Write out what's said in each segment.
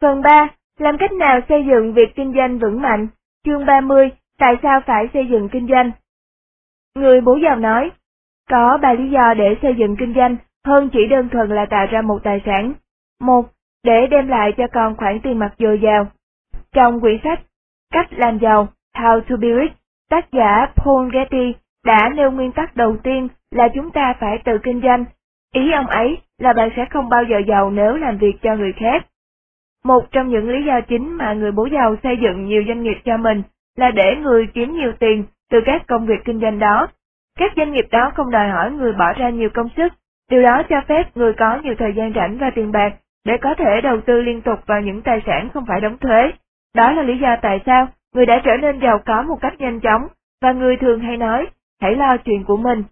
Phần 3. Làm cách nào xây dựng việc kinh doanh vững mạnh? Chương 30. Tại sao phải xây dựng kinh doanh? Người bố giàu nói, có ba lý do để xây dựng kinh doanh hơn chỉ đơn thuần là tạo ra một tài sản. Một, để đem lại cho con khoản tiền mặt dồi dào. Trong quyển sách Cách làm giàu, How to be rich, tác giả Paul Getty đã nêu nguyên tắc đầu tiên là chúng ta phải tự kinh doanh. Ý ông ấy là bạn sẽ không bao giờ giàu nếu làm việc cho người khác. Một trong những lý do chính mà người bố giàu xây dựng nhiều doanh nghiệp cho mình là để người kiếm nhiều tiền từ các công việc kinh doanh đó. Các doanh nghiệp đó không đòi hỏi người bỏ ra nhiều công sức, điều đó cho phép người có nhiều thời gian rảnh và tiền bạc để có thể đầu tư liên tục vào những tài sản không phải đóng thuế. Đó là lý do tại sao người đã trở nên giàu có một cách nhanh chóng, và người thường hay nói, hãy lo chuyện của mình.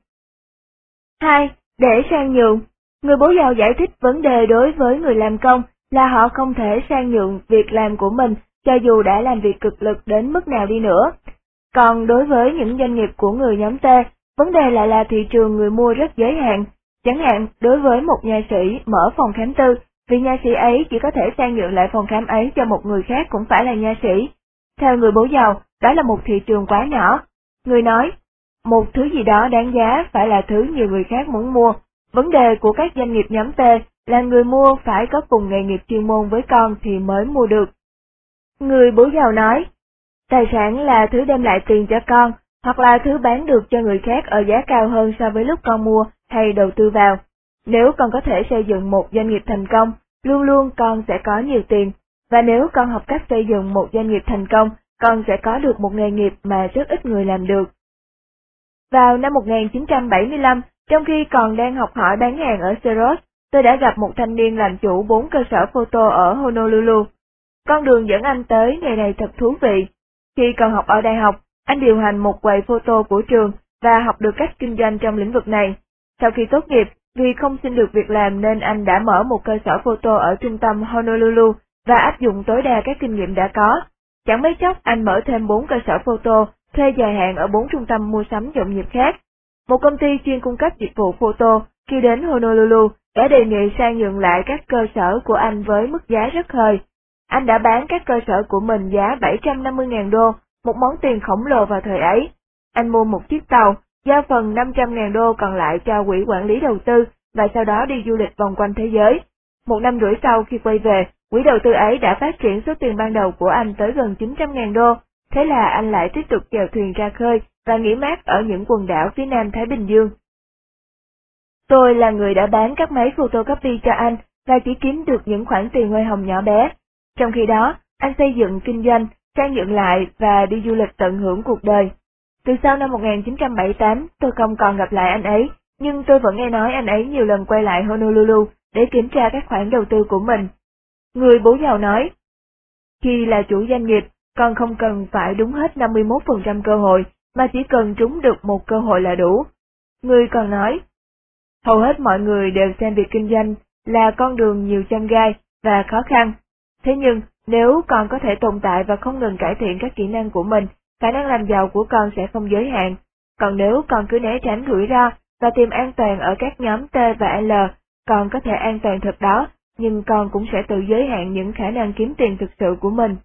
2. Để sang nhượng Người bố giàu giải thích vấn đề đối với người làm công là họ không thể sang nhượng việc làm của mình cho dù đã làm việc cực lực đến mức nào đi nữa. Còn đối với những doanh nghiệp của người nhóm T, vấn đề lại là thị trường người mua rất giới hạn. Chẳng hạn, đối với một nhà sĩ mở phòng khám tư, vì nha sĩ ấy chỉ có thể sang nhượng lại phòng khám ấy cho một người khác cũng phải là nha sĩ. Theo người bố giàu, đó là một thị trường quá nhỏ. Người nói, một thứ gì đó đáng giá phải là thứ nhiều người khác muốn mua. Vấn đề của các doanh nghiệp nhóm T là người mua phải có cùng nghề nghiệp chuyên môn với con thì mới mua được. Người bố giàu nói, tài sản là thứ đem lại tiền cho con, hoặc là thứ bán được cho người khác ở giá cao hơn so với lúc con mua hay đầu tư vào. Nếu con có thể xây dựng một doanh nghiệp thành công, luôn luôn con sẽ có nhiều tiền, và nếu con học cách xây dựng một doanh nghiệp thành công, con sẽ có được một nghề nghiệp mà rất ít người làm được. Vào năm 1975, trong khi còn đang học hỏi bán hàng ở Seros, tôi đã gặp một thanh niên làm chủ bốn cơ sở photo ở Honolulu. Con đường dẫn anh tới nghề này thật thú vị. Khi còn học ở đại học, anh điều hành một quầy photo của trường và học được cách kinh doanh trong lĩnh vực này. Sau khi tốt nghiệp, vì không xin được việc làm nên anh đã mở một cơ sở photo ở trung tâm Honolulu và áp dụng tối đa các kinh nghiệm đã có. Chẳng mấy chốc anh mở thêm bốn cơ sở photo, thuê dài hạn ở bốn trung tâm mua sắm nhộn nhịp khác. Một công ty chuyên cung cấp dịch vụ photo khi đến Honolulu đã đề nghị sang nhượng lại các cơ sở của anh với mức giá rất hời. Anh đã bán các cơ sở của mình giá 750.000 đô, một món tiền khổng lồ vào thời ấy. Anh mua một chiếc tàu, giao phần 500.000 đô còn lại cho quỹ quản lý đầu tư và sau đó đi du lịch vòng quanh thế giới. Một năm rưỡi sau khi quay về, quỹ đầu tư ấy đã phát triển số tiền ban đầu của anh tới gần 900.000 đô, thế là anh lại tiếp tục chèo thuyền ra khơi và nghỉ mát ở những quần đảo phía nam Thái Bình Dương. Tôi là người đã bán các máy photocopy cho anh và chỉ kiếm được những khoản tiền hoa hồng nhỏ bé. Trong khi đó, anh xây dựng kinh doanh, trang dựng lại và đi du lịch tận hưởng cuộc đời. Từ sau năm 1978, tôi không còn gặp lại anh ấy, nhưng tôi vẫn nghe nói anh ấy nhiều lần quay lại Honolulu để kiểm tra các khoản đầu tư của mình. Người bố giàu nói, khi là chủ doanh nghiệp, con không cần phải đúng hết 51% cơ hội, mà chỉ cần trúng được một cơ hội là đủ. Người còn nói, hầu hết mọi người đều xem việc kinh doanh là con đường nhiều chông gai và khó khăn. Thế nhưng, nếu con có thể tồn tại và không ngừng cải thiện các kỹ năng của mình, khả năng làm giàu của con sẽ không giới hạn. Còn nếu con cứ né tránh rủi ro và tìm an toàn ở các nhóm T và L, con có thể an toàn thật đó, nhưng con cũng sẽ tự giới hạn những khả năng kiếm tiền thực sự của mình.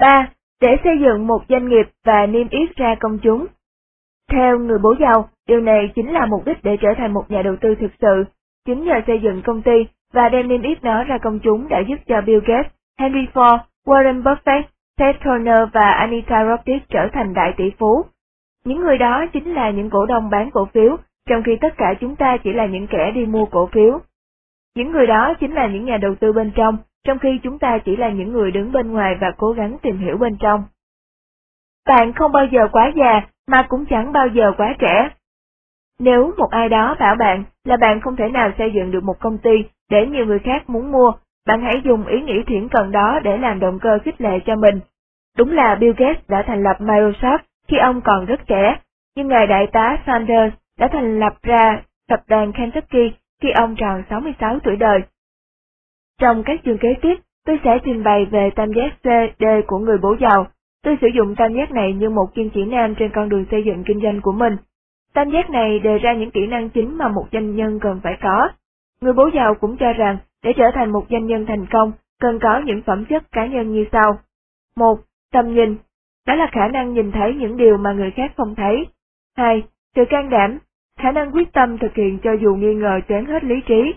3. Để xây dựng một doanh nghiệp và niêm yết ra công chúng. Theo người bố giàu, điều này chính là mục đích để trở thành một nhà đầu tư thực sự. Chính nhờ xây dựng công ty và đem niêm yết nó ra công chúng đã giúp cho Bill Gates, Henry Ford, Warren Buffett, Ted Turner và Anita Roddick trở thành đại tỷ phú. Những người đó chính là những cổ đông bán cổ phiếu, trong khi tất cả chúng ta chỉ là những kẻ đi mua cổ phiếu. Những người đó chính là những nhà đầu tư bên trong, trong khi chúng ta chỉ là những người đứng bên ngoài và cố gắng tìm hiểu bên trong. Bạn không bao giờ quá già, mà cũng chẳng bao giờ quá trẻ. Nếu một ai đó bảo bạn là bạn không thể nào xây dựng được một công ty để nhiều người khác muốn mua, bạn hãy dùng ý nghĩ thiển cận đó để làm động cơ khích lệ cho mình. Đúng là Bill Gates đã thành lập Microsoft khi ông còn rất trẻ, nhưng ngài đại tá Sanders đã thành lập ra tập đoàn Kentucky khi ông tròn 66 tuổi đời. Trong các chương kế tiếp, tôi sẽ trình bày về tam giác CD của người bố giàu. Tôi sử dụng tam giác này như một kim chỉ nam trên con đường xây dựng kinh doanh của mình. Tam giác này đề ra những kỹ năng chính mà một doanh nhân cần phải có. Người bố giàu cũng cho rằng để trở thành một doanh nhân thành công, cần có những phẩm chất cá nhân như sau. một Tầm nhìn, đó là khả năng nhìn thấy những điều mà người khác không thấy. 2. Sự can đảm, khả năng quyết tâm thực hiện cho dù nghi ngờ choáng hết lý trí.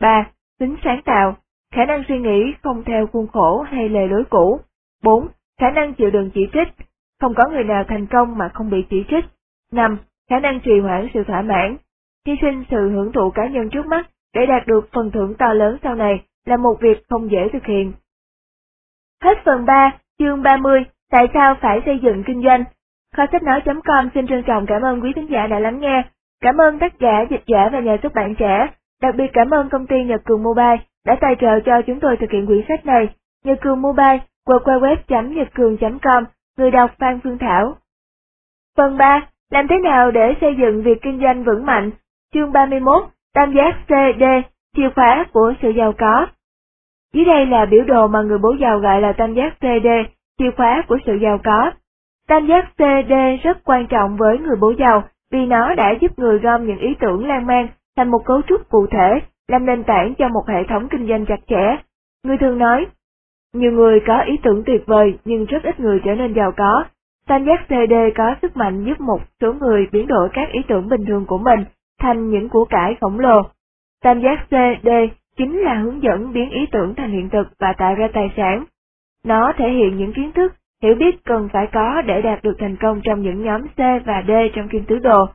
3. Tính sáng tạo, khả năng suy nghĩ không theo khuôn khổ hay lề lối cũ. 4. Khả năng chịu đựng chỉ trích, không có người nào thành công mà không bị chỉ trích. 5. Khả năng trì hoãn sự thỏa mãn, hy sinh sự hưởng thụ cá nhân trước mắt để đạt được phần thưởng to lớn sau này là một việc không dễ thực hiện. Hết phần 3, chương 30, tại sao phải xây dựng kinh doanh? Kho sách nói.com xin trân trọng cảm ơn quý thính giả đã lắng nghe. Cảm ơn tác giả, dịch giả và nhà xuất bản trẻ. Đặc biệt cảm ơn công ty Nhật Cường Mobile đã tài trợ cho chúng tôi thực hiện quyển sách này. Nhật Cường Mobile, www.nhậtcường.com, người đọc Phan Phương Thảo. Phần 3. Làm thế nào để xây dựng việc kinh doanh vững mạnh? Chương 31. Tam giác CD, chìa khóa của sự giàu có. Dưới đây là biểu đồ mà người bố giàu gọi là tam giác CD, chìa khóa của sự giàu có. Tam giác CD rất quan trọng với người bố giàu vì nó đã giúp người gom những ý tưởng lan man thành một cấu trúc cụ thể, làm nền tảng cho một hệ thống kinh doanh chặt chẽ. Người thường nói, nhiều người có ý tưởng tuyệt vời nhưng rất ít người trở nên giàu có. Tam giác CD có sức mạnh giúp một số người biến đổi các ý tưởng bình thường của mình thành những của cải khổng lồ. Tam giác CD chính là hướng dẫn biến ý tưởng thành hiện thực và tạo ra tài sản. Nó thể hiện những kiến thức, hiểu biết cần phải có để đạt được thành công trong những nhóm C và D trong kim tứ đồ.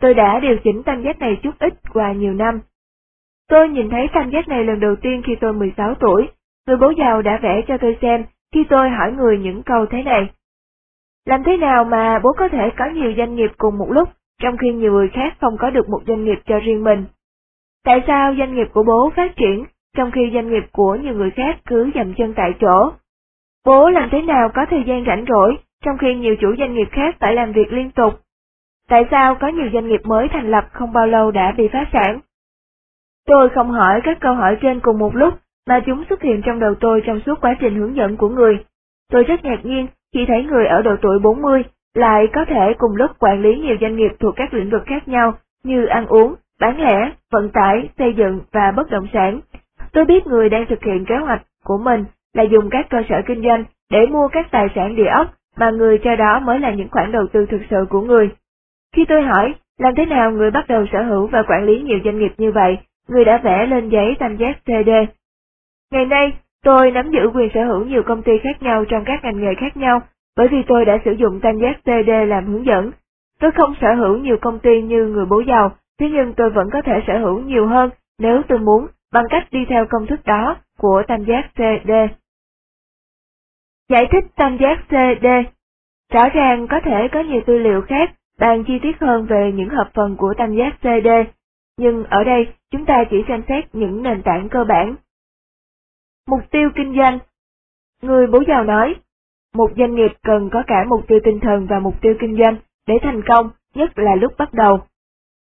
Tôi đã điều chỉnh tam giác này chút ít qua nhiều năm. Tôi nhìn thấy tam giác này lần đầu tiên khi tôi 16 tuổi, người bố giàu đã vẽ cho tôi xem khi tôi hỏi người những câu thế này. Làm thế nào mà bố có thể có nhiều doanh nghiệp cùng một lúc, trong khi nhiều người khác không có được một doanh nghiệp cho riêng mình? Tại sao doanh nghiệp của bố phát triển, trong khi doanh nghiệp của nhiều người khác cứ dậm chân tại chỗ? Bố làm thế nào có thời gian rảnh rỗi, trong khi nhiều chủ doanh nghiệp khác phải làm việc liên tục? Tại sao có nhiều doanh nghiệp mới thành lập không bao lâu đã bị phá sản? Tôi không hỏi các câu hỏi trên cùng một lúc, mà chúng xuất hiện trong đầu tôi trong suốt quá trình hướng dẫn của người. Tôi rất ngạc nhiên khi thấy người ở độ tuổi 40 lại có thể cùng lúc quản lý nhiều doanh nghiệp thuộc các lĩnh vực khác nhau như ăn uống, bán lẻ, vận tải, xây dựng và bất động sản. Tôi biết người đang thực hiện kế hoạch của mình là dùng các cơ sở kinh doanh để mua các tài sản địa ốc mà người cho đó mới là những khoản đầu tư thực sự của người. Khi tôi hỏi, làm thế nào người bắt đầu sở hữu và quản lý nhiều doanh nghiệp như vậy, người đã vẽ lên giấy tam giác CD. Ngày nay, tôi nắm giữ quyền sở hữu nhiều công ty khác nhau trong các ngành nghề khác nhau, bởi vì tôi đã sử dụng tam giác CD làm hướng dẫn. Tôi không sở hữu nhiều công ty như người bố giàu, thế nhưng tôi vẫn có thể sở hữu nhiều hơn nếu tôi muốn bằng cách đi theo công thức đó của tam giác CD. Giải thích tam giác CD Rõ ràng có thể có nhiều tư liệu khác bàn chi tiết hơn về những hợp phần của tam giác CD, nhưng ở đây chúng ta chỉ xem xét những nền tảng cơ bản. Mục tiêu kinh doanh Người bố giàu nói, một doanh nghiệp cần có cả mục tiêu tinh thần và mục tiêu kinh doanh để thành công, nhất là lúc bắt đầu.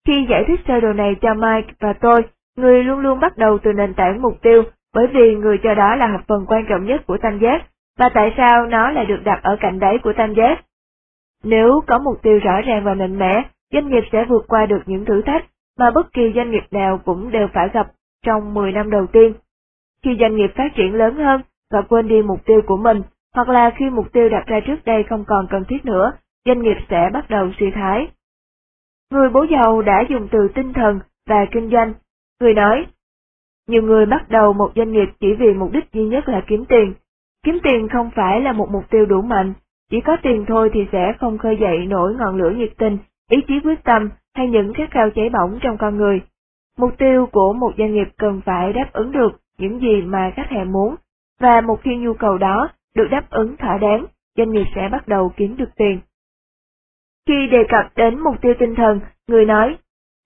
Khi giải thích sơ đồ này cho Mike và tôi, người luôn luôn bắt đầu từ nền tảng mục tiêu, bởi vì người cho đó là hợp phần quan trọng nhất của tam giác, và tại sao nó lại được đặt ở cạnh đáy của tam giác. Nếu có mục tiêu rõ ràng và mạnh mẽ, doanh nghiệp sẽ vượt qua được những thử thách mà bất kỳ doanh nghiệp nào cũng đều phải gặp trong 10 năm đầu tiên. Khi doanh nghiệp phát triển lớn hơn và quên đi mục tiêu của mình, hoặc là khi mục tiêu đặt ra trước đây không còn cần thiết nữa, doanh nghiệp sẽ bắt đầu suy thái. Người bố giàu đã dùng từ tinh thần và kinh doanh. Người nói, nhiều người bắt đầu một doanh nghiệp chỉ vì mục đích duy nhất là kiếm tiền. Kiếm tiền không phải là một mục tiêu đủ mạnh, chỉ có tiền thôi thì sẽ không khơi dậy nổi ngọn lửa nhiệt tình, ý chí quyết tâm hay những khát khao cháy bỏng trong con người. Mục tiêu của một doanh nghiệp cần phải đáp ứng được những gì mà khách hàng muốn, và một khi nhu cầu đó được đáp ứng thỏa đáng, doanh nghiệp sẽ bắt đầu kiếm được tiền. Khi đề cập đến mục tiêu tinh thần, người nói,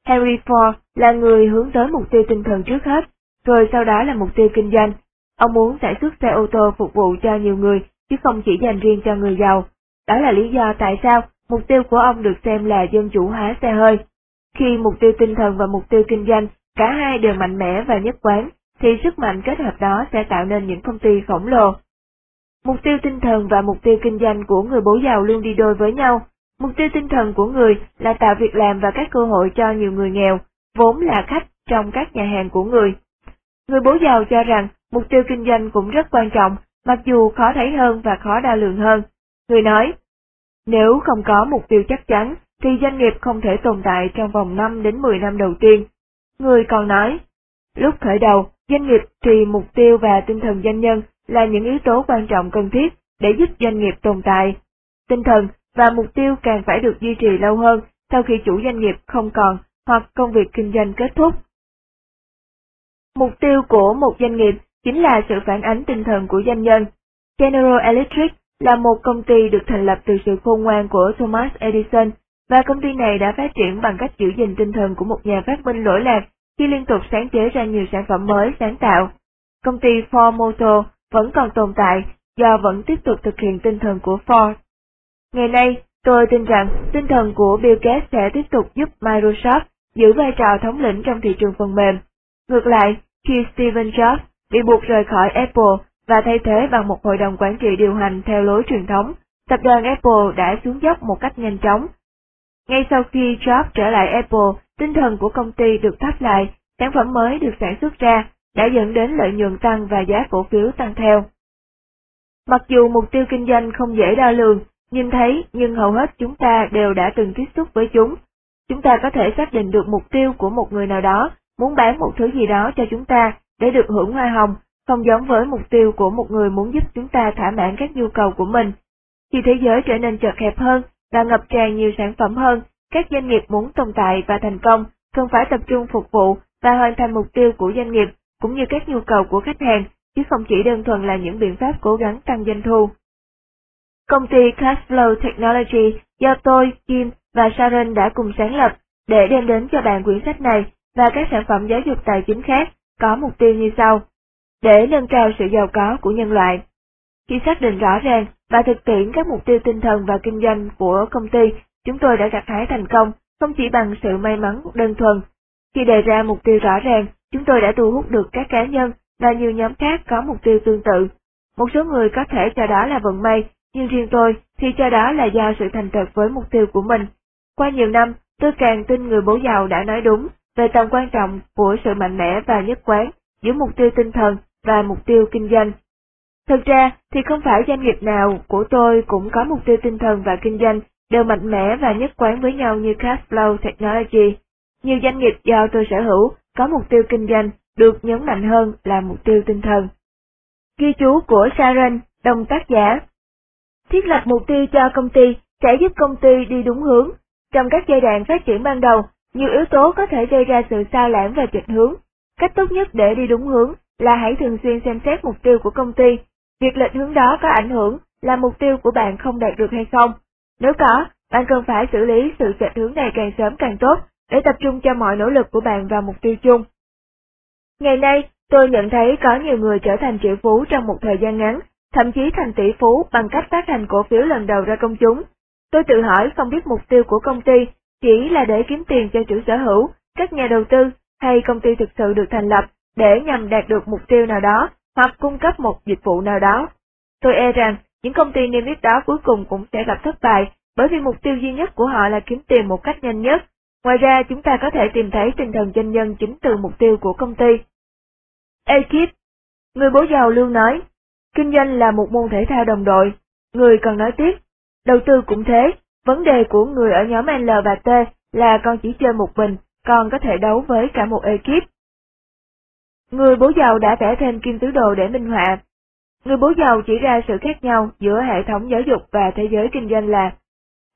Henry Ford là người hướng tới mục tiêu tinh thần trước hết, rồi sau đó là mục tiêu kinh doanh. Ông muốn sản xuất xe ô tô phục vụ cho nhiều người, chứ không chỉ dành riêng cho người giàu. Đó là lý do tại sao mục tiêu của ông được xem là dân chủ hóa xe hơi. Khi mục tiêu tinh thần và mục tiêu kinh doanh, cả hai đều mạnh mẽ và nhất quán, thì sức mạnh kết hợp đó sẽ tạo nên những công ty khổng lồ. Mục tiêu tinh thần và mục tiêu kinh doanh của người bố giàu luôn đi đôi với nhau. Mục tiêu tinh thần của người là tạo việc làm và các cơ hội cho nhiều người nghèo, vốn là khách trong các nhà hàng của người. Người bố giàu cho rằng mục tiêu kinh doanh cũng rất quan trọng, mặc dù khó thấy hơn và khó đo lường hơn. Người nói, nếu không có mục tiêu chắc chắn, thì doanh nghiệp không thể tồn tại trong vòng 5 đến 10 năm đầu tiên. Người còn nói, lúc khởi đầu, doanh nghiệp thì mục tiêu và tinh thần doanh nhân là những yếu tố quan trọng cần thiết để giúp doanh nghiệp tồn tại. Tinh thần và mục tiêu càng phải được duy trì lâu hơn sau khi chủ doanh nghiệp không còn hoặc công việc kinh doanh kết thúc. Mục tiêu của một doanh nghiệp chính là sự phản ánh tinh thần của doanh nhân. General Electric là một công ty được thành lập từ sự khôn ngoan của Thomas Edison, và công ty này đã phát triển bằng cách giữ gìn tinh thần của một nhà phát minh lỗi lạc khi liên tục sáng chế ra nhiều sản phẩm mới sáng tạo. Công ty Ford Motor vẫn còn tồn tại do vẫn tiếp tục thực hiện tinh thần của Ford. Ngày nay, tôi tin rằng tinh thần của Bill Gates sẽ tiếp tục giúp Microsoft giữ vai trò thống lĩnh trong thị trường phần mềm. Ngược lại, khi Steve Jobs bị buộc rời khỏi Apple và thay thế bằng một hội đồng quản trị điều hành theo lối truyền thống, tập đoàn Apple đã xuống dốc một cách nhanh chóng. Ngay sau khi Jobs trở lại Apple, tinh thần của công ty được thắp lại, sản phẩm mới được sản xuất ra, đã dẫn đến lợi nhuận tăng và giá cổ phiếu tăng theo. Mặc dù mục tiêu kinh doanh không dễ đo lường, nhìn thấy nhưng hầu hết chúng ta đều đã từng tiếp xúc với chúng. Chúng ta có thể xác định được mục tiêu của một người nào đó, muốn bán một thứ gì đó cho chúng ta để được hưởng hoa hồng, không giống với mục tiêu của một người muốn giúp chúng ta thỏa mãn các nhu cầu của mình. Khi thế giới trở nên chật hẹp hơn và ngập tràn nhiều sản phẩm hơn, các doanh nghiệp muốn tồn tại và thành công cần phải tập trung phục vụ và hoàn thành mục tiêu của doanh nghiệp cũng như các nhu cầu của khách hàng, chứ không chỉ đơn thuần là những biện pháp cố gắng tăng doanh thu. Công ty Cashflow Technology do tôi, Kim và Sharon đã cùng sáng lập để đem đến cho bạn quyển sách này và các sản phẩm giáo dục tài chính khác có mục tiêu như sau. Để nâng cao sự giàu có của nhân loại. Khi xác định rõ ràng và thực tiễn các mục tiêu tinh thần và kinh doanh của công ty, chúng tôi đã gặt hái thành công, không chỉ bằng sự may mắn đơn thuần. Khi đề ra mục tiêu rõ ràng, chúng tôi đã thu hút được các cá nhân và nhiều nhóm khác có mục tiêu tương tự. Một số người có thể cho đó là vận may, nhưng riêng tôi thì cho đó là do sự thành thật với mục tiêu của mình. Qua nhiều năm, tôi càng tin người bố giàu đã nói đúng về tầm quan trọng của sự mạnh mẽ và nhất quán giữa mục tiêu tinh thần và mục tiêu kinh doanh. Thực ra thì không phải doanh nghiệp nào của tôi cũng có mục tiêu tinh thần và kinh doanh đều mạnh mẽ và nhất quán với nhau như Cashflow Technology. Nhiều doanh nghiệp do tôi sở hữu có mục tiêu kinh doanh được nhấn mạnh hơn là mục tiêu tinh thần. Ghi chú của Sharon, đồng tác giả Thiết lập mục tiêu cho công ty sẽ giúp công ty đi đúng hướng. Trong các giai đoạn phát triển ban đầu, nhiều yếu tố có thể gây ra sự sao lãng và chệch hướng. Cách tốt nhất để đi đúng hướng là hãy thường xuyên xem xét mục tiêu của công ty. Việc lệch hướng đó có ảnh hưởng là mục tiêu của bạn không đạt được hay không. Nếu có, bạn cần phải xử lý sự chệch hướng này càng sớm càng tốt để tập trung cho mọi nỗ lực của bạn vào mục tiêu chung. Ngày nay, tôi nhận thấy có nhiều người trở thành triệu phú trong một thời gian ngắn, thậm chí thành tỷ phú bằng cách phát hành cổ phiếu lần đầu ra công chúng. Tôi tự hỏi không biết mục tiêu của công ty chỉ là để kiếm tiền cho chủ sở hữu, các nhà đầu tư hay công ty thực sự được thành lập để nhằm đạt được mục tiêu nào đó hoặc cung cấp một dịch vụ nào đó. Tôi e rằng những công ty niêm yết đó cuối cùng cũng sẽ gặp thất bại bởi vì mục tiêu duy nhất của họ là kiếm tiền một cách nhanh nhất. Ngoài ra chúng ta có thể tìm thấy tinh thần doanh nhân chính từ mục tiêu của công ty. Ekip Người bố giàu luôn nói, kinh doanh là một môn thể thao đồng đội. Người còn nói tiếp, đầu tư cũng thế, vấn đề của người ở nhóm L và T là con chỉ chơi một mình, còn có thể đấu với cả một ekip. Người bố giàu đã vẽ thêm kim tứ đồ để minh họa. Người bố giàu chỉ ra sự khác nhau giữa hệ thống giáo dục và thế giới kinh doanh là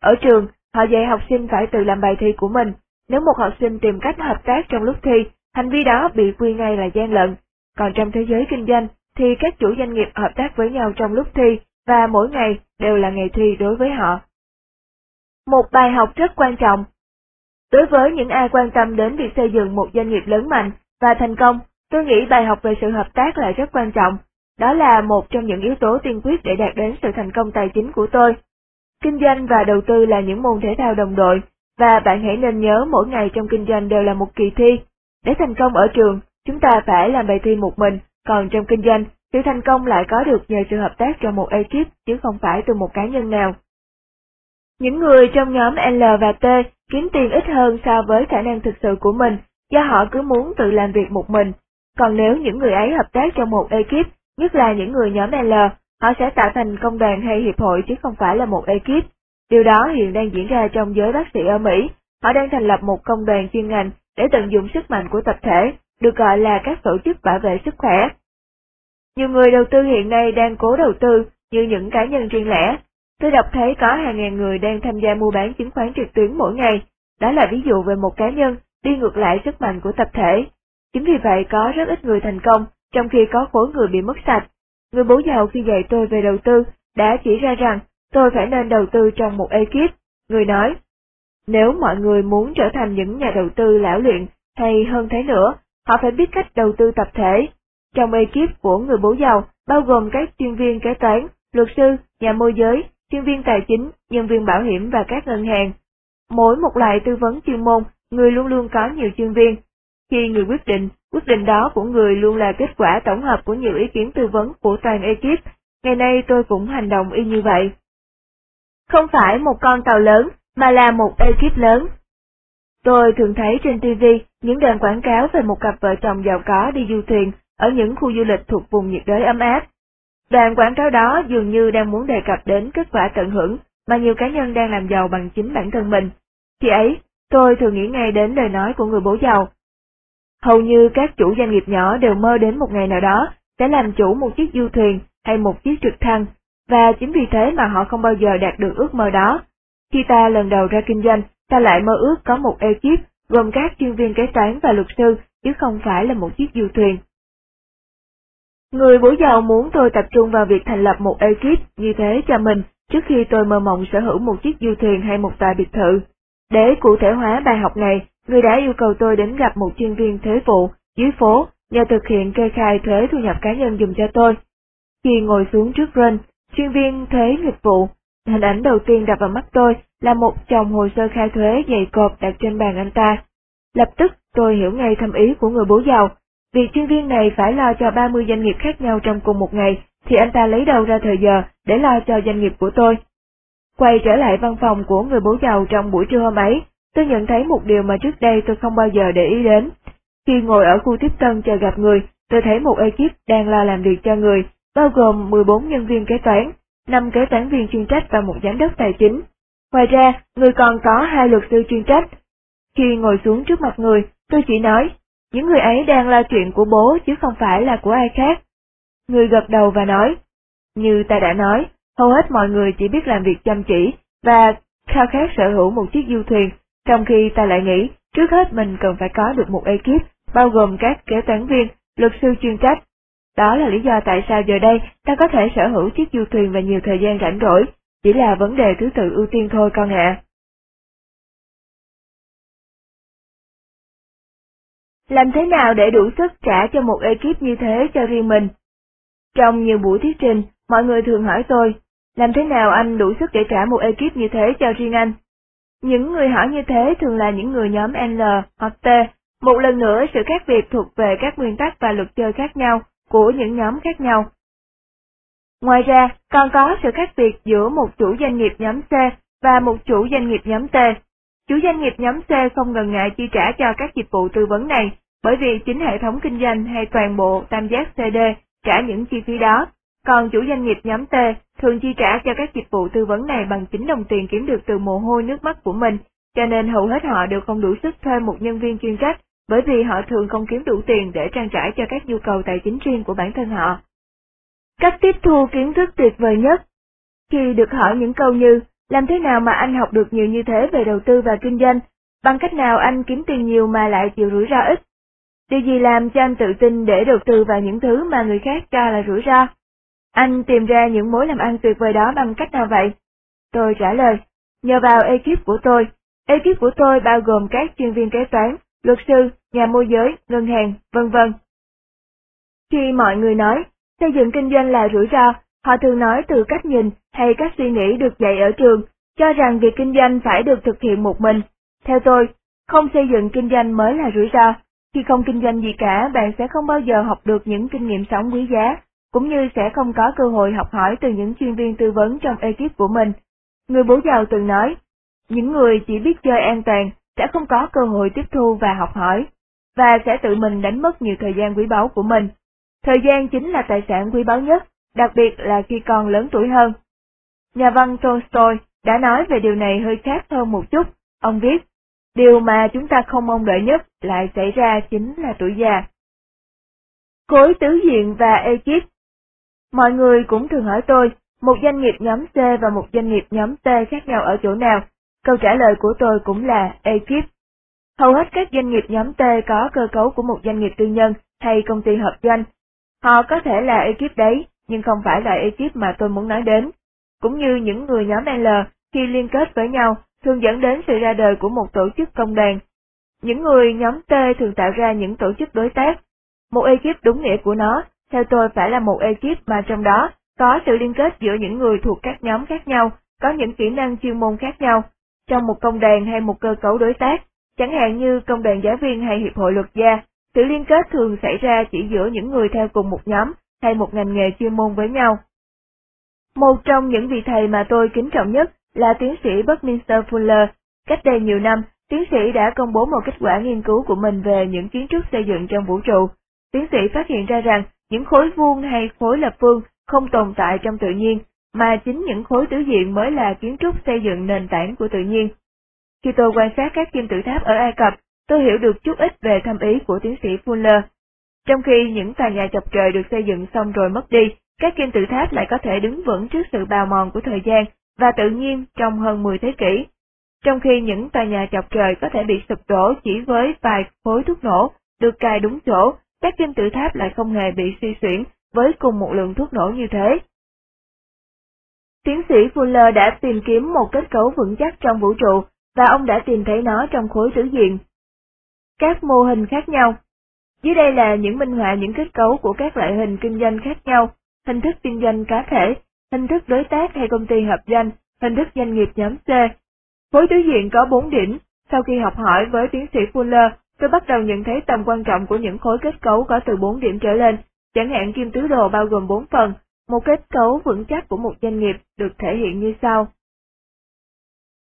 Ở trường, họ dạy học sinh phải tự làm bài thi của mình. Nếu một học sinh tìm cách hợp tác trong lúc thi, hành vi đó bị quy ngay là gian lận. Còn trong thế giới kinh doanh, thì các chủ doanh nghiệp hợp tác với nhau trong lúc thi, và mỗi ngày đều là ngày thi đối với họ. Một bài học rất quan trọng Đối với những ai quan tâm đến việc xây dựng một doanh nghiệp lớn mạnh và thành công, tôi nghĩ bài học về sự hợp tác là rất quan trọng. Đó là một trong những yếu tố tiên quyết để đạt đến sự thành công tài chính của tôi. Kinh doanh và đầu tư là những môn thể thao đồng đội, và bạn hãy nên nhớ mỗi ngày trong kinh doanh đều là một kỳ thi. Để thành công ở trường, chúng ta phải làm bài thi một mình, còn trong kinh doanh, sự thành công lại có được nhờ sự hợp tác trong một ekip chứ không phải từ một cá nhân nào. Những người trong nhóm L và T kiếm tiền ít hơn so với khả năng thực sự của mình, do họ cứ muốn tự làm việc một mình còn nếu những người ấy hợp tác trong một ekip, nhất là những người nhóm L, họ sẽ tạo thành công đoàn hay hiệp hội chứ không phải là một ekip. Điều đó hiện đang diễn ra trong giới bác sĩ ở Mỹ, họ đang thành lập một công đoàn chuyên ngành để tận dụng sức mạnh của tập thể, được gọi là các tổ chức bảo vệ sức khỏe. Nhiều người đầu tư hiện nay đang cố đầu tư như những cá nhân riêng lẻ. Tôi đọc thấy có hàng ngàn người đang tham gia mua bán chứng khoán trực tuyến mỗi ngày. Đó là ví dụ về một cá nhân đi ngược lại sức mạnh của tập thể. Chính vì vậy có rất ít người thành công, trong khi có khối người bị mất sạch. Người bố giàu khi dạy tôi về đầu tư đã chỉ ra rằng tôi phải nên đầu tư trong một ekip. Người nói, nếu mọi người muốn trở thành những nhà đầu tư lão luyện hay hơn thế nữa, họ phải biết cách đầu tư tập thể. Trong ekip của người bố giàu bao gồm các chuyên viên kế toán, luật sư, nhà môi giới, chuyên viên tài chính, nhân viên bảo hiểm và các ngân hàng. Mỗi một loại tư vấn chuyên môn, người luôn luôn có nhiều chuyên viên. Khi người quyết định, quyết định đó của người luôn là kết quả tổng hợp của nhiều ý kiến tư vấn của toàn ekip. Ngày nay tôi cũng hành động y như vậy. Không phải một con tàu lớn, mà là một ekip lớn. Tôi thường thấy trên TV những đoạn quảng cáo về một cặp vợ chồng giàu có đi du thuyền ở những khu du lịch thuộc vùng nhiệt đới ấm áp. Đoạn quảng cáo đó dường như đang muốn đề cập đến kết quả tận hưởng mà nhiều cá nhân đang làm giàu bằng chính bản thân mình. Khi ấy, tôi thường nghĩ ngay đến lời nói của người bố giàu. Hầu như các chủ doanh nghiệp nhỏ đều mơ đến một ngày nào đó sẽ làm chủ một chiếc du thuyền hay một chiếc trực thăng, và chính vì thế mà họ không bao giờ đạt được ước mơ đó. Khi ta lần đầu ra kinh doanh, ta lại mơ ước có một ekip gồm các chuyên viên kế toán và luật sư, chứ không phải là một chiếc du thuyền. Người bố giàu muốn tôi tập trung vào việc thành lập một ekip như thế cho mình trước khi tôi mơ mộng sở hữu một chiếc du thuyền hay một tòa biệt thự. Để cụ thể hóa bài học này, người đã yêu cầu tôi đến gặp một chuyên viên thuế vụ dưới phố nhờ thực hiện kê khai thuế thu nhập cá nhân dùm cho tôi. Khi ngồi xuống trước rên, chuyên viên thuế nghiệp vụ, hình ảnh đầu tiên đập vào mắt tôi là một chồng hồ sơ khai thuế dày cộp đặt trên bàn anh ta. Lập tức tôi hiểu ngay thâm ý của người bố giàu, vì chuyên viên này phải lo cho 30 doanh nghiệp khác nhau trong cùng một ngày, thì anh ta lấy đâu ra thời giờ để lo cho doanh nghiệp của tôi. Quay trở lại văn phòng của người bố giàu trong buổi trưa hôm ấy, tôi nhận thấy một điều mà trước đây tôi không bao giờ để ý đến. Khi ngồi ở khu tiếp tân chờ gặp người, tôi thấy một ekip đang lo làm việc cho người, bao gồm 14 nhân viên kế toán, 5 kế toán viên chuyên trách và một giám đốc tài chính. Ngoài ra, người còn có hai luật sư chuyên trách. Khi ngồi xuống trước mặt người, tôi chỉ nói, những người ấy đang lo chuyện của bố chứ không phải là của ai khác. Người gật đầu và nói, như ta đã nói, hầu hết mọi người chỉ biết làm việc chăm chỉ và khao khát sở hữu một chiếc du thuyền, trong khi ta lại nghĩ trước hết mình cần phải có được một ekip bao gồm các kế toán viên, luật sư chuyên trách. Đó là lý do tại sao giờ đây ta có thể sở hữu chiếc du thuyền và nhiều thời gian rảnh rỗi, chỉ là vấn đề thứ tự ưu tiên thôi con ạ. Làm thế nào để đủ sức trả cho một ekip như thế cho riêng mình? Trong nhiều buổi thuyết trình, mọi người thường hỏi tôi, làm thế nào anh đủ sức để trả một ekip như thế cho riêng anh? Những người hỏi như thế thường là những người nhóm L hoặc T. Một lần nữa sự khác biệt thuộc về các nguyên tắc và luật chơi khác nhau của những nhóm khác nhau. Ngoài ra, còn có sự khác biệt giữa một chủ doanh nghiệp nhóm C và một chủ doanh nghiệp nhóm T. Chủ doanh nghiệp nhóm C không ngần ngại chi trả cho các dịch vụ tư vấn này, bởi vì chính hệ thống kinh doanh hay toàn bộ tam giác CD trả những chi phí đó. Còn chủ doanh nghiệp nhóm T thường chi trả cho các dịch vụ tư vấn này bằng chính đồng tiền kiếm được từ mồ hôi nước mắt của mình, cho nên hầu hết họ đều không đủ sức thuê một nhân viên chuyên trách, bởi vì họ thường không kiếm đủ tiền để trang trải cho các nhu cầu tài chính riêng của bản thân họ. Cách tiếp thu kiến thức tuyệt vời nhất Khi được hỏi những câu như, làm thế nào mà anh học được nhiều như thế về đầu tư và kinh doanh, bằng cách nào anh kiếm tiền nhiều mà lại chịu rủi ro ít, Điều gì làm cho anh tự tin để đầu tư vào những thứ mà người khác cho là rủi ro? Anh tìm ra những mối làm ăn tuyệt vời đó bằng cách nào vậy? Tôi trả lời, nhờ vào ekip của tôi. Ekip của tôi bao gồm các chuyên viên kế toán, luật sư, nhà môi giới, ngân hàng, vân vân. Khi mọi người nói, xây dựng kinh doanh là rủi ro, họ thường nói từ cách nhìn hay các suy nghĩ được dạy ở trường, cho rằng việc kinh doanh phải được thực hiện một mình. Theo tôi, không xây dựng kinh doanh mới là rủi ro, khi không kinh doanh gì cả, bạn sẽ không bao giờ học được những kinh nghiệm sống quý giá, cũng như sẽ không có cơ hội học hỏi từ những chuyên viên tư vấn trong ekip của mình. Người bố giàu từng nói, những người chỉ biết chơi an toàn sẽ không có cơ hội tiếp thu và học hỏi. và sẽ tự mình đánh mất nhiều thời gian quý báu của mình. Thời gian chính là tài sản quý báu nhất, đặc biệt là khi còn lớn tuổi hơn. Nhà văn Tolstoy đã nói về điều này hơi khác hơn một chút, ông viết, điều mà chúng ta không mong đợi nhất lại xảy ra chính là tuổi già. Khối tứ diện và ekip Mọi người cũng thường hỏi tôi, một doanh nghiệp nhóm C và một doanh nghiệp nhóm T khác nhau ở chỗ nào? Câu trả lời của tôi cũng là ekip. Hầu hết các doanh nghiệp nhóm T có cơ cấu của một doanh nghiệp tư nhân hay công ty hợp doanh. Họ có thể là ekip đấy, nhưng không phải là ekip mà tôi muốn nói đến. Cũng như những người nhóm L, khi liên kết với nhau, thường dẫn đến sự ra đời của một tổ chức công đoàn. Những người nhóm T thường tạo ra những tổ chức đối tác. Một ekip đúng nghĩa của nó, theo tôi phải là một ekip mà trong đó có sự liên kết giữa những người thuộc các nhóm khác nhau, có những kỹ năng chuyên môn khác nhau, trong một công đoàn hay một cơ cấu đối tác, chẳng hạn như công đoàn giáo viên hay hiệp hội luật gia, sự liên kết thường xảy ra chỉ giữa những người theo cùng một nhóm hay một ngành nghề chuyên môn với nhau. Một trong những vị thầy mà tôi kính trọng nhất là tiến sĩ Buckminster Fuller. Cách đây nhiều năm, tiến sĩ đã công bố một kết quả nghiên cứu của mình về những kiến trúc xây dựng trong vũ trụ. Tiến sĩ phát hiện ra rằng những khối vuông hay khối lập phương không tồn tại trong tự nhiên, mà chính những khối tứ diện mới là kiến trúc xây dựng nền tảng của tự nhiên. Khi tôi quan sát các kim tự tháp ở Ai Cập, tôi hiểu được chút ít về thâm ý của tiến sĩ Fuller. Trong khi những tòa nhà chọc trời được xây dựng xong rồi mất đi, các kim tự tháp lại có thể đứng vững trước sự bào mòn của thời gian và tự nhiên trong hơn 10 thế kỷ. Trong khi những tòa nhà chọc trời có thể bị sụp đổ chỉ với vài khối thuốc nổ được cài đúng chỗ, các kim tự tháp lại không hề bị suy xuyển với cùng một lượng thuốc nổ như thế. Tiến sĩ Fuller đã tìm kiếm một kết cấu vững chắc trong vũ trụ, và ông đã tìm thấy nó trong khối tứ diện. Các mô hình khác nhau Dưới đây là những minh họa những kết cấu của các loại hình kinh doanh khác nhau, hình thức kinh doanh cá thể, hình thức đối tác hay công ty hợp danh, hình thức doanh nghiệp nhóm C. Khối tứ diện có bốn đỉnh. sau khi học hỏi với tiến sĩ Fuller, tôi bắt đầu nhận thấy tầm quan trọng của những khối kết cấu có từ 4 điểm trở lên, chẳng hạn kim tứ đồ bao gồm 4 phần, một kết cấu vững chắc của một doanh nghiệp được thể hiện như sau.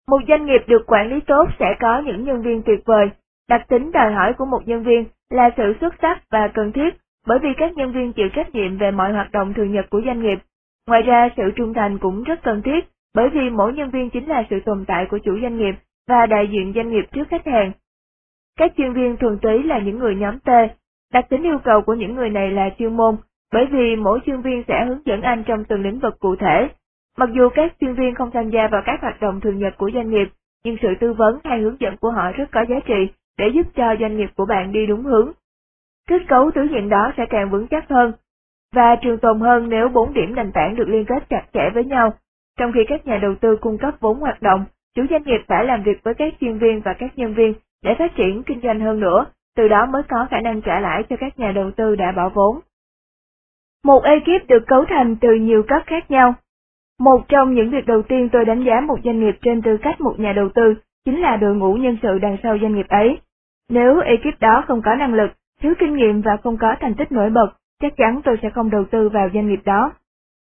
Một doanh nghiệp được quản lý tốt sẽ có những nhân viên tuyệt vời. Đặc tính đòi hỏi của một nhân viên là sự xuất sắc và cần thiết, bởi vì các nhân viên chịu trách nhiệm về mọi hoạt động thường nhật của doanh nghiệp. Ngoài ra, sự trung thành cũng rất cần thiết, bởi vì mỗi nhân viên chính là sự tồn tại của chủ doanh nghiệp và đại diện doanh nghiệp trước khách hàng. Các chuyên viên thuần túy là những người nhóm T. Đặc tính yêu cầu của những người này là chuyên môn, bởi vì mỗi chuyên viên sẽ hướng dẫn anh trong từng lĩnh vực cụ thể. Mặc dù các chuyên viên không tham gia vào các hoạt động thường nhật của doanh nghiệp, nhưng sự tư vấn hay hướng dẫn của họ rất có giá trị để giúp cho doanh nghiệp của bạn đi đúng hướng. Kết cấu tứ diện đó sẽ càng vững chắc hơn, và trường tồn hơn nếu bốn điểm nền tảng được liên kết chặt chẽ với nhau. Trong khi các nhà đầu tư cung cấp vốn hoạt động, chủ doanh nghiệp phải làm việc với các chuyên viên và các nhân viên để phát triển kinh doanh hơn nữa, từ đó mới có khả năng trả lãi cho các nhà đầu tư đã bỏ vốn. Một ekip được cấu thành từ nhiều cấp khác nhau. Một trong những việc đầu tiên tôi đánh giá một doanh nghiệp trên tư cách một nhà đầu tư chính là đội ngũ nhân sự đằng sau doanh nghiệp ấy. Nếu ekip đó không có năng lực, thiếu kinh nghiệm và không có thành tích nổi bật, chắc chắn tôi sẽ không đầu tư vào doanh nghiệp đó.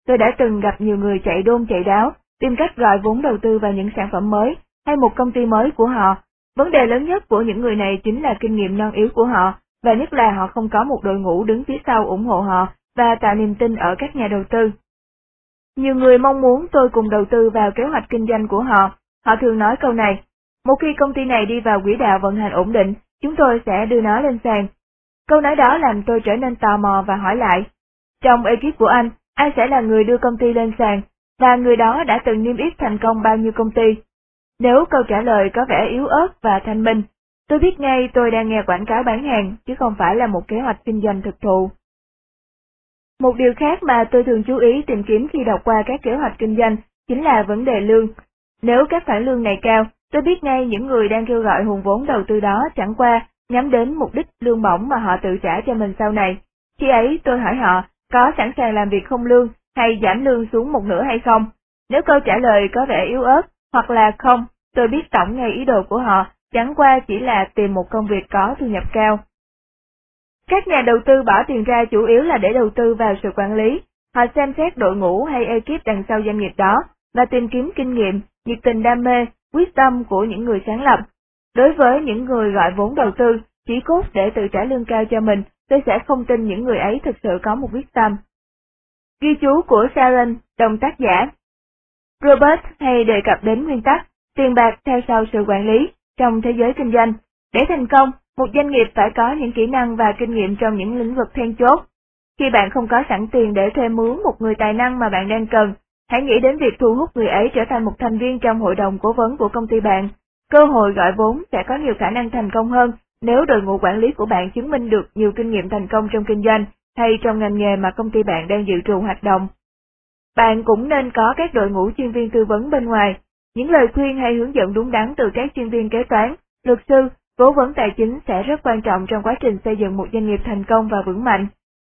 Tôi đã từng gặp nhiều người chạy đôn chạy đáo, tìm cách gọi vốn đầu tư vào những sản phẩm mới, hay một công ty mới của họ. Vấn đề lớn nhất của những người này chính là kinh nghiệm non yếu của họ, và nhất là họ không có một đội ngũ đứng phía sau ủng hộ họ và tạo niềm tin ở các nhà đầu tư. Nhiều người mong muốn tôi cùng đầu tư vào kế hoạch kinh doanh của họ. Họ thường nói câu này, một khi công ty này đi vào quỹ đạo vận hành ổn định, chúng tôi sẽ đưa nó lên sàn. Câu nói đó làm tôi trở nên tò mò và hỏi lại, trong ekip của anh, ai sẽ là người đưa công ty lên sàn, và người đó đã từng niêm yết thành công bao nhiêu công ty? Nếu câu trả lời có vẻ yếu ớt và thanh minh, tôi biết ngay tôi đang nghe quảng cáo bán hàng, chứ không phải là một kế hoạch kinh doanh thực thụ. Một điều khác mà tôi thường chú ý tìm kiếm khi đọc qua các kế hoạch kinh doanh chính là vấn đề lương. Nếu các khoản lương này cao, tôi biết ngay những người đang kêu gọi hùng vốn đầu tư đó chẳng qua nhắm đến mục đích lương bổng mà họ tự trả cho mình sau này. Khi ấy tôi hỏi họ có sẵn sàng làm việc không lương hay giảm lương xuống một nửa hay không. Nếu câu trả lời có vẻ yếu ớt hoặc là không, tôi biết tổng ngay ý đồ của họ chẳng qua chỉ là tìm một công việc có thu nhập cao. Các nhà đầu tư bỏ tiền ra chủ yếu là để đầu tư vào sự quản lý, họ xem xét đội ngũ hay ekip đằng sau doanh nghiệp đó, và tìm kiếm kinh nghiệm, nhiệt tình đam mê, quyết tâm của những người sáng lập. Đối với những người gọi vốn đầu tư, chỉ cốt để tự trả lương cao cho mình, tôi sẽ không tin những người ấy thực sự có một quyết tâm. Ghi chú của Sharon, đồng tác giả Robert hay đề cập đến nguyên tắc, tiền bạc theo sau sự quản lý trong thế giới kinh doanh. Để thành công, một doanh nghiệp phải có những kỹ năng và kinh nghiệm trong những lĩnh vực then chốt. Khi bạn không có sẵn tiền để thuê mướn một người tài năng mà bạn đang cần, hãy nghĩ đến việc thu hút người ấy trở thành một thành viên trong hội đồng cố vấn của công ty bạn. Cơ hội gọi vốn sẽ có nhiều khả năng thành công hơn nếu đội ngũ quản lý của bạn chứng minh được nhiều kinh nghiệm thành công trong kinh doanh hay trong ngành nghề mà công ty bạn đang dự trù hoạt động. Bạn cũng nên có các đội ngũ chuyên viên tư vấn bên ngoài, những lời khuyên hay hướng dẫn đúng đắn từ các chuyên viên kế toán, luật sư, cố vấn tài chính sẽ rất quan trọng trong quá trình xây dựng một doanh nghiệp thành công và vững mạnh.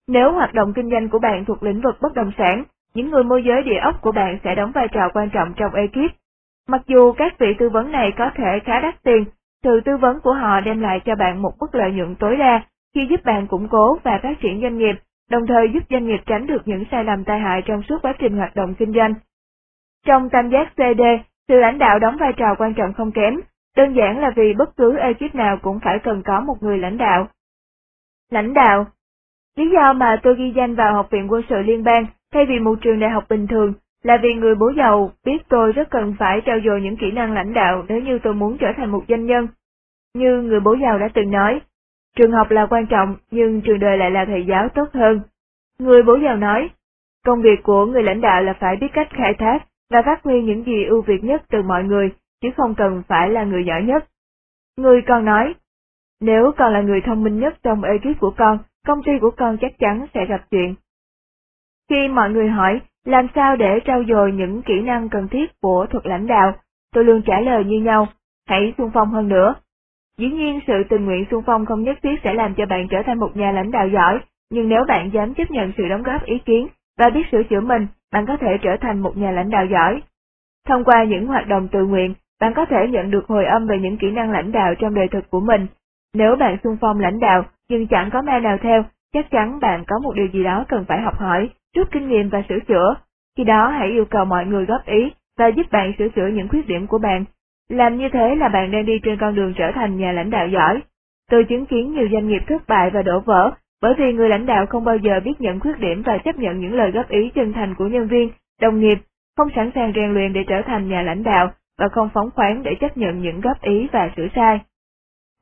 Nếu hoạt động kinh doanh của bạn thuộc lĩnh vực bất động sản, những người môi giới địa ốc của bạn sẽ đóng vai trò quan trọng trong ekip. Mặc dù các vị tư vấn này có thể khá đắt tiền, sự tư vấn của họ đem lại cho bạn một mức lợi nhuận tối đa khi giúp bạn củng cố và phát triển doanh nghiệp, đồng thời giúp doanh nghiệp tránh được những sai lầm tai hại trong suốt quá trình hoạt động kinh doanh. Trong tam giác CD, sự lãnh đạo đóng vai trò quan trọng không kém, đơn giản là vì bất cứ ekip nào cũng phải cần có một người lãnh đạo. Lãnh đạo Lý do mà tôi ghi danh vào Học viện Quân sự Liên bang thay vì một trường đại học bình thường là vì người bố giàu biết tôi rất cần phải trao dồi những kỹ năng lãnh đạo nếu như tôi muốn trở thành một doanh nhân. Như người bố giàu đã từng nói, trường học là quan trọng nhưng trường đời lại là thầy giáo tốt hơn. Người bố giàu nói, công việc của người lãnh đạo là phải biết cách khai thác và phát huy những gì ưu việt nhất từ mọi người, chứ không cần phải là người giỏi nhất. Người còn nói, nếu con là người thông minh nhất trong ekip của con, công ty của con chắc chắn sẽ gặp chuyện. Khi mọi người hỏi làm sao để trau dồi những kỹ năng cần thiết của thuật lãnh đạo, tôi luôn trả lời như nhau, hãy xung phong hơn nữa. Dĩ nhiên sự tình nguyện xung phong không nhất thiết sẽ làm cho bạn trở thành một nhà lãnh đạo giỏi, nhưng nếu bạn dám chấp nhận sự đóng góp ý kiến và biết sửa chữa mình, bạn có thể trở thành một nhà lãnh đạo giỏi. Thông qua những hoạt động tự nguyện, bạn có thể nhận được hồi âm về những kỹ năng lãnh đạo trong đời thực của mình. Nếu bạn xung phong lãnh đạo nhưng chẳng có ma nào theo, chắc chắn bạn có một điều gì đó cần phải học hỏi, rút kinh nghiệm và sửa chữa. Khi đó hãy yêu cầu mọi người góp ý và giúp bạn sửa chữa những khuyết điểm của bạn. Làm như thế là bạn đang đi trên con đường trở thành nhà lãnh đạo giỏi. Tôi chứng kiến nhiều doanh nghiệp thất bại và đổ vỡ bởi vì người lãnh đạo không bao giờ biết nhận khuyết điểm và chấp nhận những lời góp ý chân thành của nhân viên, đồng nghiệp, không sẵn sàng rèn luyện để trở thành nhà lãnh đạo và không phóng khoáng để chấp nhận những góp ý và sửa sai.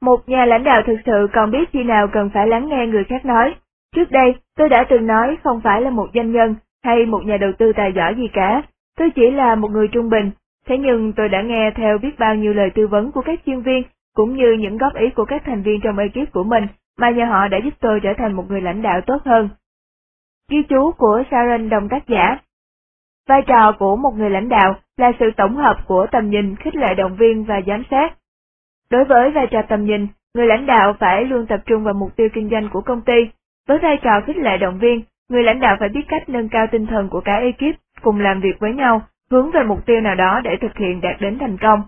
Một nhà lãnh đạo thực sự còn biết khi nào cần phải lắng nghe người khác nói. Trước đây, tôi đã từng nói không phải là một doanh nhân hay một nhà đầu tư tài giỏi gì cả, tôi chỉ là một người trung bình. Thế nhưng tôi đã nghe theo biết bao nhiêu lời tư vấn của các chuyên viên, cũng như những góp ý của các thành viên trong ekip của mình, mà nhờ họ đã giúp tôi trở thành một người lãnh đạo tốt hơn. Ghi chú của Sharon đồng tác giả Vai trò của một người lãnh đạo là sự tổng hợp của tầm nhìn, khích lệ động viên và giám sát. Đối với vai trò tầm nhìn, người lãnh đạo phải luôn tập trung vào mục tiêu kinh doanh của công ty. Với vai trò khích lệ động viên, người lãnh đạo phải biết cách nâng cao tinh thần của cả ekip cùng làm việc với nhau, hướng về mục tiêu nào đó để thực hiện đạt đến thành công.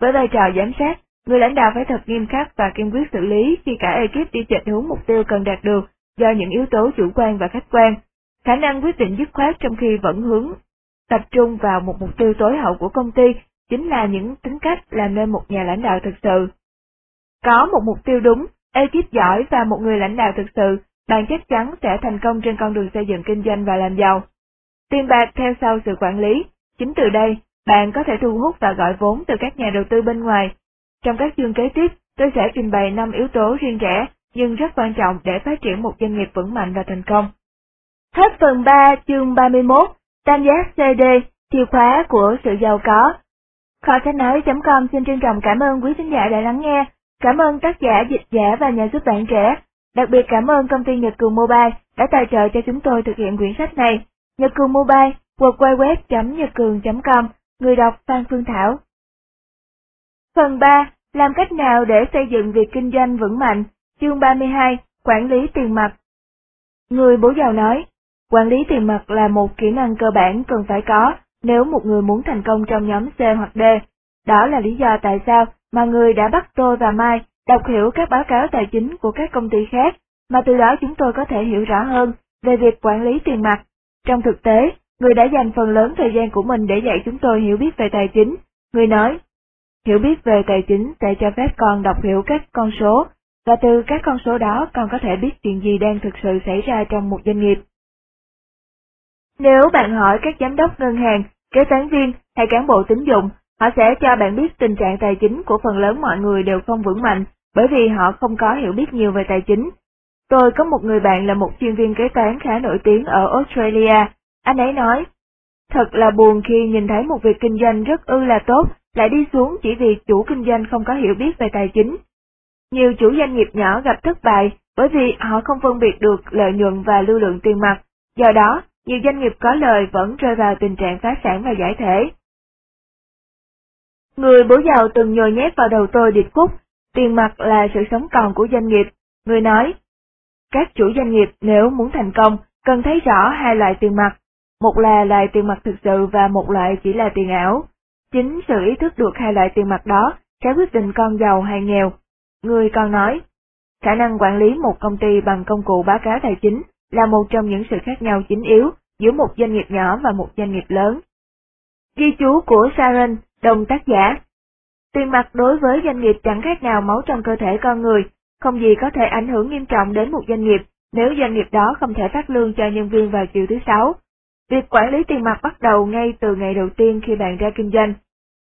Với vai trò giám sát, người lãnh đạo phải thật nghiêm khắc và kiên quyết xử lý khi cả ekip đi chệch hướng mục tiêu cần đạt được do những yếu tố chủ quan và khách quan. Khả năng quyết định dứt khoát trong khi vẫn hướng tập trung vào một mục tiêu tối hậu của công ty chính là những tính cách làm nên một nhà lãnh đạo thực sự. Có một mục tiêu đúng, ekip giỏi và một người lãnh đạo thực sự, bạn chắc chắn sẽ thành công trên con đường xây dựng kinh doanh và làm giàu. Tiền bạc theo sau sự quản lý, chính từ đây, bạn có thể thu hút và gọi vốn từ các nhà đầu tư bên ngoài. Trong các chương kế tiếp, tôi sẽ trình bày 5 yếu tố riêng rẽ, nhưng rất quan trọng để phát triển một doanh nghiệp vững mạnh và thành công. Hết phần 3 chương 31, tam giác CD, chìa khóa của sự giàu có. Kho sách nói.com xin trân trọng cảm ơn quý khán giả đã lắng nghe. Cảm ơn tác giả, dịch giả và nhà xuất bản trẻ. Đặc biệt cảm ơn công ty Nhật Cường Mobile đã tài trợ cho chúng tôi thực hiện quyển sách này. Nhật Cường Mobile, www.nhậtcường.com, người đọc Phan Phương Thảo. Phần 3. Làm cách nào để xây dựng việc kinh doanh vững mạnh? Chương 32. Quản lý tiền mặt. Người bố giàu nói, quản lý tiền mặt là một kỹ năng cơ bản cần phải có nếu một người muốn thành công trong nhóm C hoặc D. Đó là lý do tại sao mà người đã bắt tôi và Mai đọc hiểu các báo cáo tài chính của các công ty khác, mà từ đó chúng tôi có thể hiểu rõ hơn về việc quản lý tiền mặt. Trong thực tế, người đã dành phần lớn thời gian của mình để dạy chúng tôi hiểu biết về tài chính. Người nói, hiểu biết về tài chính sẽ cho phép con đọc hiểu các con số, và từ các con số đó con có thể biết chuyện gì đang thực sự xảy ra trong một doanh nghiệp. Nếu bạn hỏi các giám đốc ngân hàng, kế toán viên hay cán bộ tín dụng, họ sẽ cho bạn biết tình trạng tài chính của phần lớn mọi người đều không vững mạnh, bởi vì họ không có hiểu biết nhiều về tài chính. Tôi có một người bạn là một chuyên viên kế toán khá nổi tiếng ở Australia. Anh ấy nói, thật là buồn khi nhìn thấy một việc kinh doanh rất ư là tốt, lại đi xuống chỉ vì chủ kinh doanh không có hiểu biết về tài chính. Nhiều chủ doanh nghiệp nhỏ gặp thất bại bởi vì họ không phân biệt được lợi nhuận và lưu lượng tiền mặt, do đó nhiều doanh nghiệp có lời vẫn rơi vào tình trạng phá sản và giải thể. Người bố giàu từng nhồi nhét vào đầu tôi điệp khúc, tiền mặt là sự sống còn của doanh nghiệp. Người nói, các chủ doanh nghiệp nếu muốn thành công, cần thấy rõ hai loại tiền mặt, một là loại tiền mặt thực sự và một loại chỉ là tiền ảo. Chính sự ý thức được hai loại tiền mặt đó sẽ quyết định con giàu hay nghèo. Người còn nói, khả năng quản lý một công ty bằng công cụ báo cáo tài chính là một trong những sự khác nhau chính yếu giữa một doanh nghiệp nhỏ và một doanh nghiệp lớn. Ghi chú của Sharon, đồng tác giả Tiền mặt đối với doanh nghiệp chẳng khác nào máu trong cơ thể con người, không gì có thể ảnh hưởng nghiêm trọng đến một doanh nghiệp nếu doanh nghiệp đó không thể phát lương cho nhân viên vào chiều thứ sáu. Việc quản lý tiền mặt bắt đầu ngay từ ngày đầu tiên khi bạn ra kinh doanh.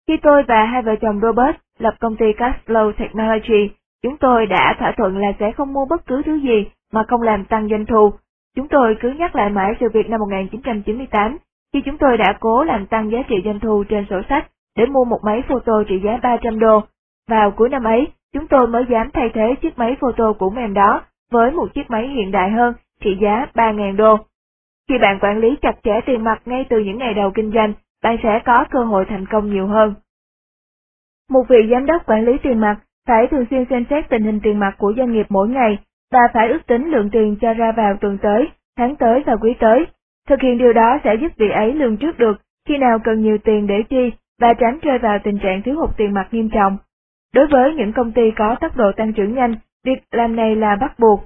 Khi tôi và hai vợ chồng Robert lập công ty Cashflow Technology, chúng tôi đã thỏa thuận là sẽ không mua bất cứ thứ gì mà không làm tăng doanh thu. Chúng tôi cứ nhắc lại mãi sự việc năm 1998, khi chúng tôi đã cố làm tăng giá trị doanh thu trên sổ sách để mua một máy photo trị giá 300 đô. Vào cuối năm ấy, chúng tôi mới dám thay thế chiếc máy photo của mềm đó với một chiếc máy hiện đại hơn trị giá 3.000 đô. Khi bạn quản lý chặt chẽ tiền mặt ngay từ những ngày đầu kinh doanh, bạn sẽ có cơ hội thành công nhiều hơn. Một vị giám đốc quản lý tiền mặt phải thường xuyên xem xét tình hình tiền mặt của doanh nghiệp mỗi ngày và phải ước tính lượng tiền cho ra vào tuần tới, tháng tới và quý tới. Thực hiện điều đó sẽ giúp vị ấy lường trước được khi nào cần nhiều tiền để chi và tránh rơi vào tình trạng thiếu hụt tiền mặt nghiêm trọng. Đối với những công ty có tốc độ tăng trưởng nhanh, việc làm này là bắt buộc.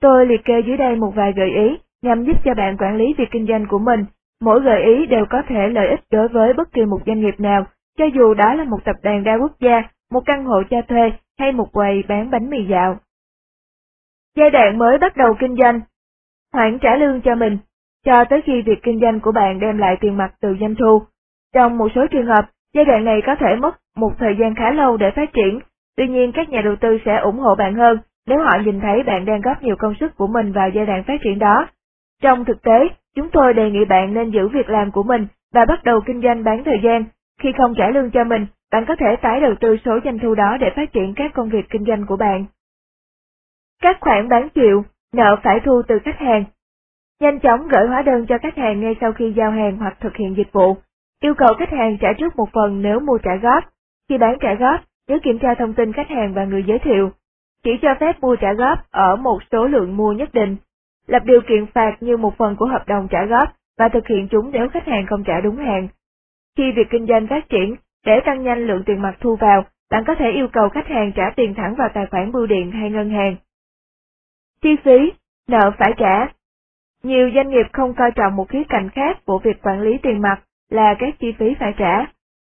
Tôi liệt kê dưới đây một vài gợi ý nhằm giúp cho bạn quản lý việc kinh doanh của mình. Mỗi gợi ý đều có thể lợi ích đối với bất kỳ một doanh nghiệp nào, cho dù đó là một tập đoàn đa quốc gia, một căn hộ cho thuê hay một quầy bán bánh mì dạo. Giai đoạn mới bắt đầu kinh doanh Hoãn trả lương cho mình, cho tới khi việc kinh doanh của bạn đem lại tiền mặt từ doanh thu. Trong một số trường hợp, giai đoạn này có thể mất một thời gian khá lâu để phát triển, tuy nhiên các nhà đầu tư sẽ ủng hộ bạn hơn nếu họ nhìn thấy bạn đang góp nhiều công sức của mình vào giai đoạn phát triển đó. Trong thực tế, chúng tôi đề nghị bạn nên giữ việc làm của mình và bắt đầu kinh doanh bán thời gian. Khi không trả lương cho mình, bạn có thể tái đầu tư số doanh thu đó để phát triển các công việc kinh doanh của bạn. Các khoản bán chịu, nợ phải thu từ khách hàng. Nhanh chóng gửi hóa đơn cho khách hàng ngay sau khi giao hàng hoặc thực hiện dịch vụ. Yêu cầu khách hàng trả trước một phần nếu mua trả góp. Khi bán trả góp, nhớ kiểm tra thông tin khách hàng và người giới thiệu. Chỉ cho phép mua trả góp ở một số lượng mua nhất định. Lập điều kiện phạt như một phần của hợp đồng trả góp và thực hiện chúng nếu khách hàng không trả đúng hàng. Khi việc kinh doanh phát triển, để tăng nhanh lượng tiền mặt thu vào, bạn có thể yêu cầu khách hàng trả tiền thẳng vào tài khoản bưu điện hay ngân hàng. Chi phí, nợ phải trả. Nhiều doanh nghiệp không coi trọng một khía cạnh khác của việc quản lý tiền mặt là các chi phí phải trả.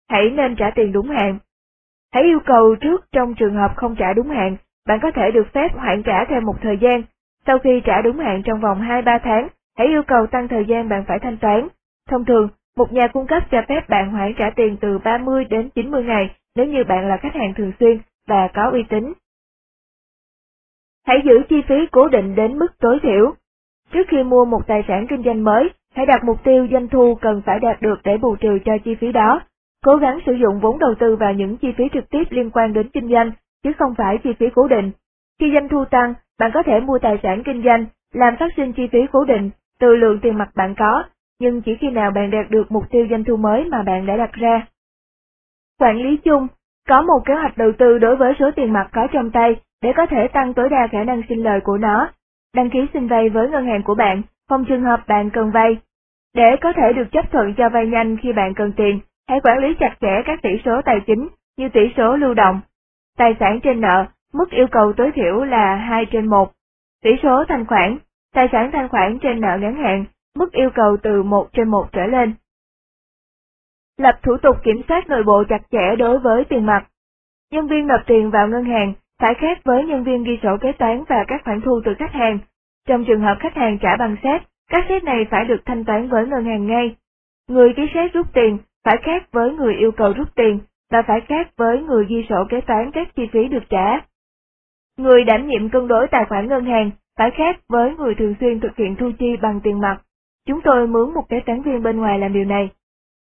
Hãy nên trả tiền đúng hạn. Hãy yêu cầu trước trong trường hợp không trả đúng hạn, bạn có thể được phép hoãn trả thêm một thời gian. Sau khi trả đúng hạn trong vòng 2-3 tháng, hãy yêu cầu tăng thời gian bạn phải thanh toán. Thông thường, một nhà cung cấp cho phép bạn hoãn trả tiền từ 30 đến 90 ngày nếu như bạn là khách hàng thường xuyên và có uy tín. Hãy giữ chi phí cố định đến mức tối thiểu. Trước khi mua một tài sản kinh doanh mới, hãy đặt mục tiêu doanh thu cần phải đạt được để bù trừ cho chi phí đó. Cố gắng sử dụng vốn đầu tư vào những chi phí trực tiếp liên quan đến kinh doanh, chứ không phải chi phí cố định. Khi doanh thu tăng, bạn có thể mua tài sản kinh doanh, làm phát sinh chi phí cố định từ lượng tiền mặt bạn có, nhưng chỉ khi nào bạn đạt được mục tiêu doanh thu mới mà bạn đã đặt ra. Quản lý chung, có một kế hoạch đầu tư đối với số tiền mặt có trong tay để có thể tăng tối đa khả năng sinh lời của nó. Đăng ký xin vay với ngân hàng của bạn, phòng trường hợp bạn cần vay. Để có thể được chấp thuận cho vay nhanh khi bạn cần tiền, hãy quản lý chặt chẽ các tỷ số tài chính như tỷ số lưu động, tài sản trên nợ, mức yêu cầu tối thiểu là 2 trên 1, tỷ số thanh khoản, tài sản thanh khoản trên nợ ngắn hạn, mức yêu cầu từ 1 trên 1 trở lên. Lập thủ tục kiểm soát nội bộ chặt chẽ đối với tiền mặt. Nhân viên nộp tiền vào ngân hàng phải khác với nhân viên ghi sổ kế toán và các khoản thu từ khách hàng. Trong trường hợp khách hàng trả bằng xét, các xét này phải được thanh toán với ngân hàng ngay. Người ký xét rút tiền phải khác với người yêu cầu rút tiền và phải khác với người ghi sổ kế toán các chi phí được trả. Người đảm nhiệm cân đối tài khoản ngân hàng phải khác với người thường xuyên thực hiện thu chi bằng tiền mặt. Chúng tôi mướn một kế toán viên bên ngoài làm điều này.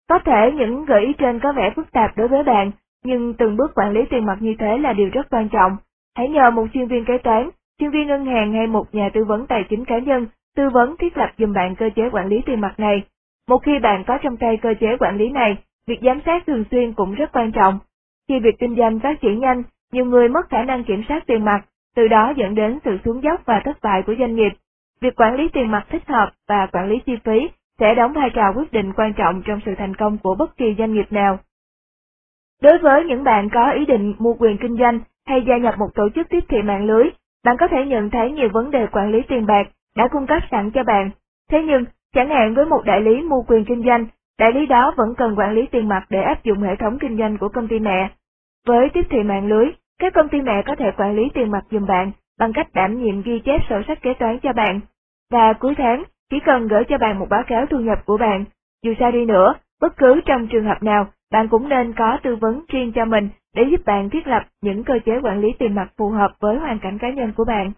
Có thể những gợi ý trên có vẻ phức tạp đối với bạn, nhưng từng bước quản lý tiền mặt như thế là điều rất quan trọng. Hãy nhờ một chuyên viên kế toán, chuyên viên ngân hàng hay một nhà tư vấn tài chính cá nhân tư vấn thiết lập dùm bạn cơ chế quản lý tiền mặt này. Một khi bạn có trong tay cơ chế quản lý này, việc giám sát thường xuyên cũng rất quan trọng. Khi việc kinh doanh phát triển nhanh, nhiều người mất khả năng kiểm soát tiền mặt, từ đó dẫn đến sự xuống dốc và thất bại của doanh nghiệp. Việc quản lý tiền mặt thích hợp và quản lý chi phí sẽ đóng vai trò quyết định quan trọng trong sự thành công của bất kỳ doanh nghiệp nào. Đối với những bạn có ý định mua quyền kinh doanh hay gia nhập một tổ chức tiếp thị mạng lưới, bạn có thể nhận thấy nhiều vấn đề quản lý tiền bạc đã cung cấp sẵn cho bạn. Thế nhưng, chẳng hạn với một đại lý mua quyền kinh doanh, đại lý đó vẫn cần quản lý tiền mặt để áp dụng hệ thống kinh doanh của công ty mẹ. Với tiếp thị mạng lưới, các công ty mẹ có thể quản lý tiền mặt dùm bạn bằng cách đảm nhiệm ghi chép sổ sách kế toán cho bạn. Và cuối tháng, chỉ cần gửi cho bạn một báo cáo thu nhập của bạn. Dù sao đi nữa, bất cứ trong trường hợp nào, bạn cũng nên có tư vấn riêng cho mình để giúp bạn thiết lập những cơ chế quản lý tiền mặt phù hợp với hoàn cảnh cá nhân của bạn.